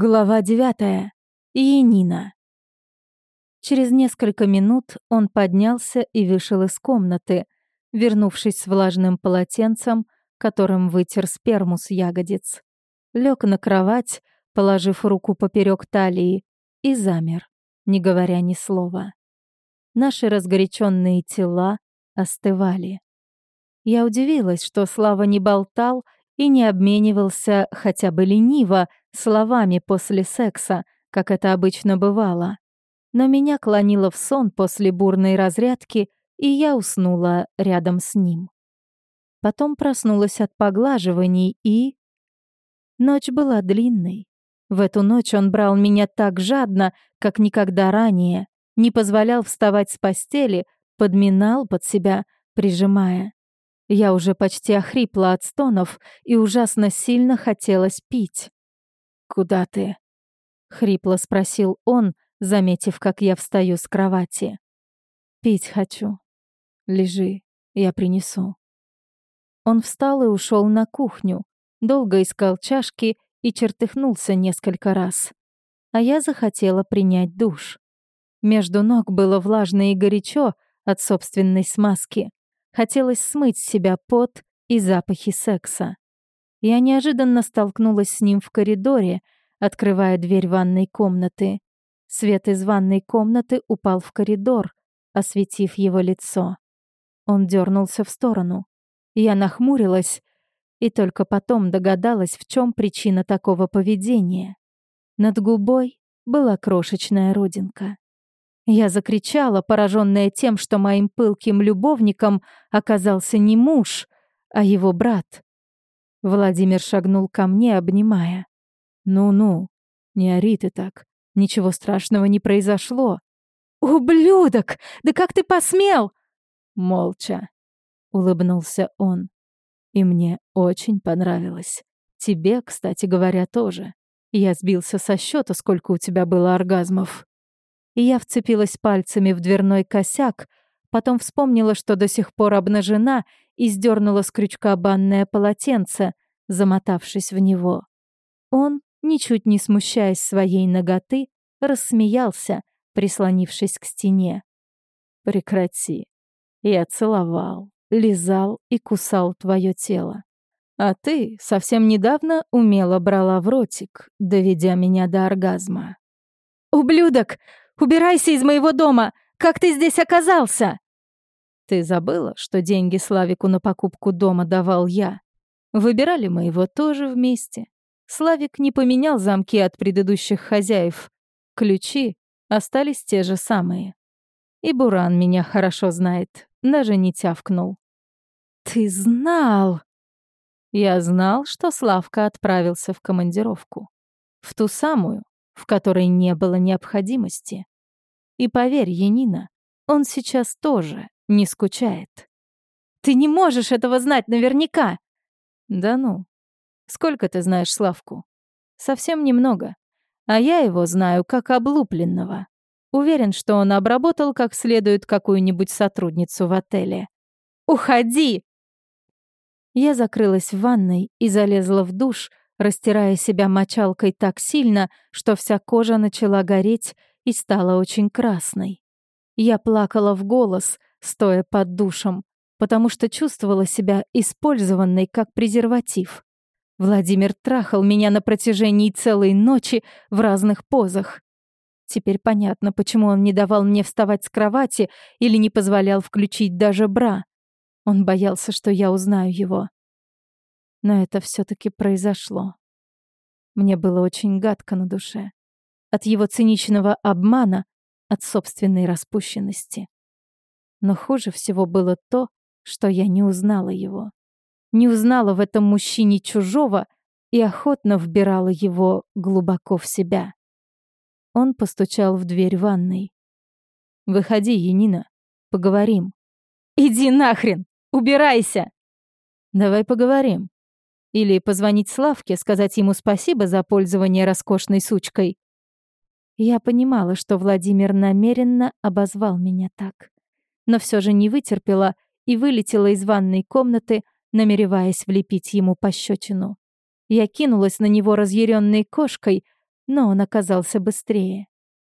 Глава девятая. Енина. Через несколько минут он поднялся и вышел из комнаты, вернувшись с влажным полотенцем, которым вытер сперму с ягодиц. Лег на кровать, положив руку поперек талии, и замер, не говоря ни слова. Наши разгоряченные тела остывали. Я удивилась, что Слава не болтал и не обменивался хотя бы лениво словами после секса, как это обычно бывало. Но меня клонило в сон после бурной разрядки, и я уснула рядом с ним. Потом проснулась от поглаживаний и... Ночь была длинной. В эту ночь он брал меня так жадно, как никогда ранее, не позволял вставать с постели, подминал под себя, прижимая. Я уже почти охрипла от стонов и ужасно сильно хотелось пить. «Куда ты?» — хрипло спросил он, заметив, как я встаю с кровати. «Пить хочу. Лежи, я принесу». Он встал и ушел на кухню, долго искал чашки и чертыхнулся несколько раз. А я захотела принять душ. Между ног было влажно и горячо от собственной смазки. Хотелось смыть с себя пот и запахи секса. Я неожиданно столкнулась с ним в коридоре, открывая дверь ванной комнаты. Свет из ванной комнаты упал в коридор, осветив его лицо. Он дернулся в сторону. Я нахмурилась и только потом догадалась, в чем причина такого поведения. Над губой была крошечная родинка. Я закричала, пораженная тем, что моим пылким любовником оказался не муж, а его брат. Владимир шагнул ко мне, обнимая. «Ну-ну, не ори ты так. Ничего страшного не произошло». «Ублюдок! Да как ты посмел?» «Молча», — улыбнулся он. «И мне очень понравилось. Тебе, кстати говоря, тоже. Я сбился со счета, сколько у тебя было оргазмов». И я вцепилась пальцами в дверной косяк, потом вспомнила, что до сих пор обнажена, и сдернула с крючка банное полотенце, замотавшись в него. Он, ничуть не смущаясь своей ноготы, рассмеялся, прислонившись к стене. «Прекрати. Я целовал, лизал и кусал твое тело. А ты совсем недавно умело брала в ротик, доведя меня до оргазма». «Ублюдок! Убирайся из моего дома! Как ты здесь оказался?» Ты забыла, что деньги Славику на покупку дома давал я? Выбирали мы его тоже вместе. Славик не поменял замки от предыдущих хозяев. Ключи остались те же самые. И Буран меня хорошо знает, даже не тявкнул. «Ты знал!» Я знал, что Славка отправился в командировку. В ту самую, в которой не было необходимости. И поверь, Янина, он сейчас тоже не скучает. Ты не можешь этого знать наверняка. Да ну. Сколько ты знаешь Славку? Совсем немного. А я его знаю как облупленного. Уверен, что он обработал как следует какую-нибудь сотрудницу в отеле. «Уходи!» Я закрылась в ванной и залезла в душ, растирая себя мочалкой так сильно, что вся кожа начала гореть и стала очень красной. Я плакала в голос, стоя под душем, потому что чувствовала себя использованной как презерватив. Владимир трахал меня на протяжении целой ночи в разных позах. Теперь понятно, почему он не давал мне вставать с кровати или не позволял включить даже бра. Он боялся, что я узнаю его. Но это все таки произошло. Мне было очень гадко на душе. От его циничного обмана, от собственной распущенности. Но хуже всего было то, что я не узнала его. Не узнала в этом мужчине чужого и охотно вбирала его глубоко в себя. Он постучал в дверь ванной. «Выходи, Янина, поговорим». «Иди нахрен! Убирайся!» «Давай поговорим. Или позвонить Славке, сказать ему спасибо за пользование роскошной сучкой». Я понимала, что Владимир намеренно обозвал меня так но все же не вытерпела и вылетела из ванной комнаты, намереваясь влепить ему пощечину. Я кинулась на него разъяренной кошкой, но он оказался быстрее.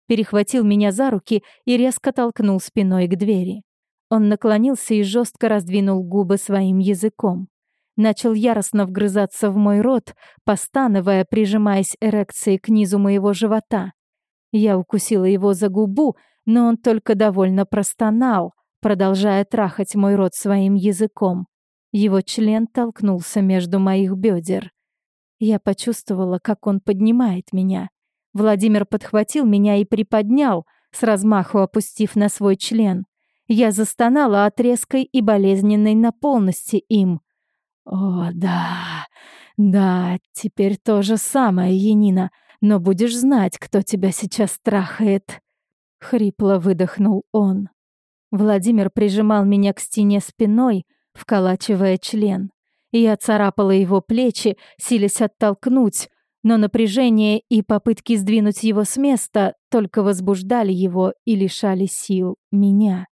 Перехватил меня за руки и резко толкнул спиной к двери. Он наклонился и жестко раздвинул губы своим языком. Начал яростно вгрызаться в мой рот, постановая, прижимаясь эрекцией к низу моего живота. Я укусила его за губу, но он только довольно простонал, продолжая трахать мой рот своим языком. Его член толкнулся между моих бедер. Я почувствовала, как он поднимает меня. Владимир подхватил меня и приподнял, с размаху опустив на свой член. Я застонала от резкой и болезненной наполности им. «О, да, да, теперь то же самое, Янина, но будешь знать, кто тебя сейчас трахает». Хрипло выдохнул он. Владимир прижимал меня к стене спиной, вколачивая член. Я царапала его плечи, силясь оттолкнуть, но напряжение и попытки сдвинуть его с места только возбуждали его и лишали сил меня.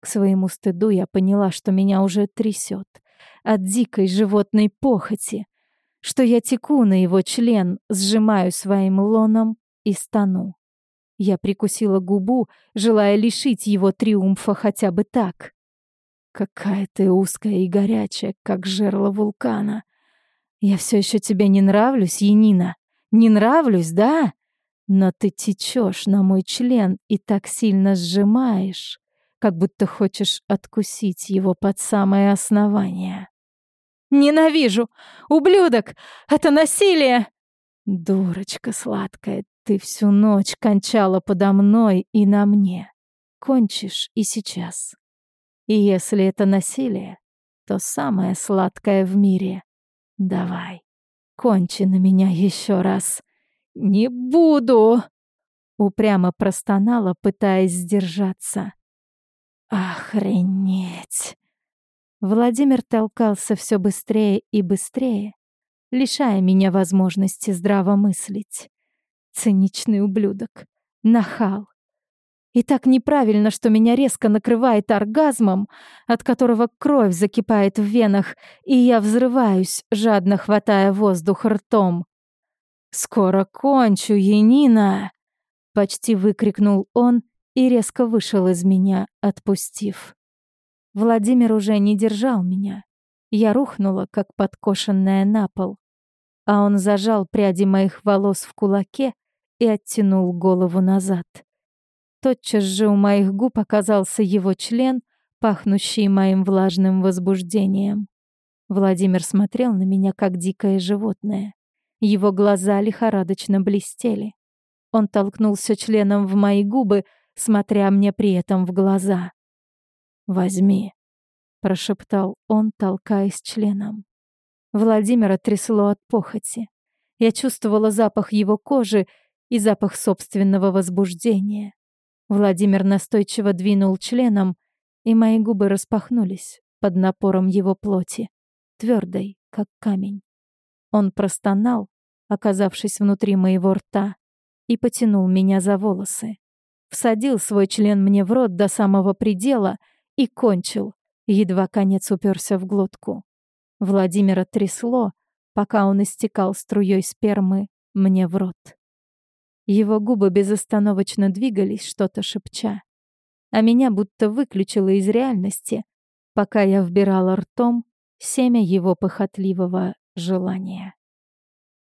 К своему стыду я поняла, что меня уже трясет от дикой животной похоти, что я теку на его член, сжимаю своим лоном и стану. Я прикусила губу, желая лишить его триумфа хотя бы так. Какая ты узкая и горячая, как жерло вулкана. Я все еще тебе не нравлюсь, Янина. Не нравлюсь, да? Но ты течешь на мой член и так сильно сжимаешь как будто хочешь откусить его под самое основание. «Ненавижу! Ублюдок! Это насилие!» «Дурочка сладкая, ты всю ночь кончала подо мной и на мне. Кончишь и сейчас. И если это насилие, то самое сладкое в мире. Давай, кончи на меня еще раз. Не буду!» Упрямо простонала, пытаясь сдержаться. Охренеть! Владимир толкался все быстрее и быстрее, лишая меня возможности здраво мыслить. Циничный ублюдок, нахал. И так неправильно, что меня резко накрывает оргазмом, от которого кровь закипает в венах, и я взрываюсь, жадно хватая воздух ртом. «Скоро кончу, Енина!» — почти выкрикнул он и резко вышел из меня, отпустив. Владимир уже не держал меня. Я рухнула, как подкошенная на пол. А он зажал пряди моих волос в кулаке и оттянул голову назад. Тотчас же у моих губ оказался его член, пахнущий моим влажным возбуждением. Владимир смотрел на меня, как дикое животное. Его глаза лихорадочно блестели. Он толкнулся членом в мои губы, смотря мне при этом в глаза. «Возьми», — прошептал он, толкаясь членом. Владимира трясло от похоти. Я чувствовала запах его кожи и запах собственного возбуждения. Владимир настойчиво двинул членом, и мои губы распахнулись под напором его плоти, твердой, как камень. Он простонал, оказавшись внутри моего рта, и потянул меня за волосы всадил свой член мне в рот до самого предела и кончил, едва конец уперся в глотку. Владимира трясло, пока он истекал струей спермы мне в рот. Его губы безостановочно двигались, что-то шепча. А меня будто выключило из реальности, пока я вбирала ртом семя его похотливого желания.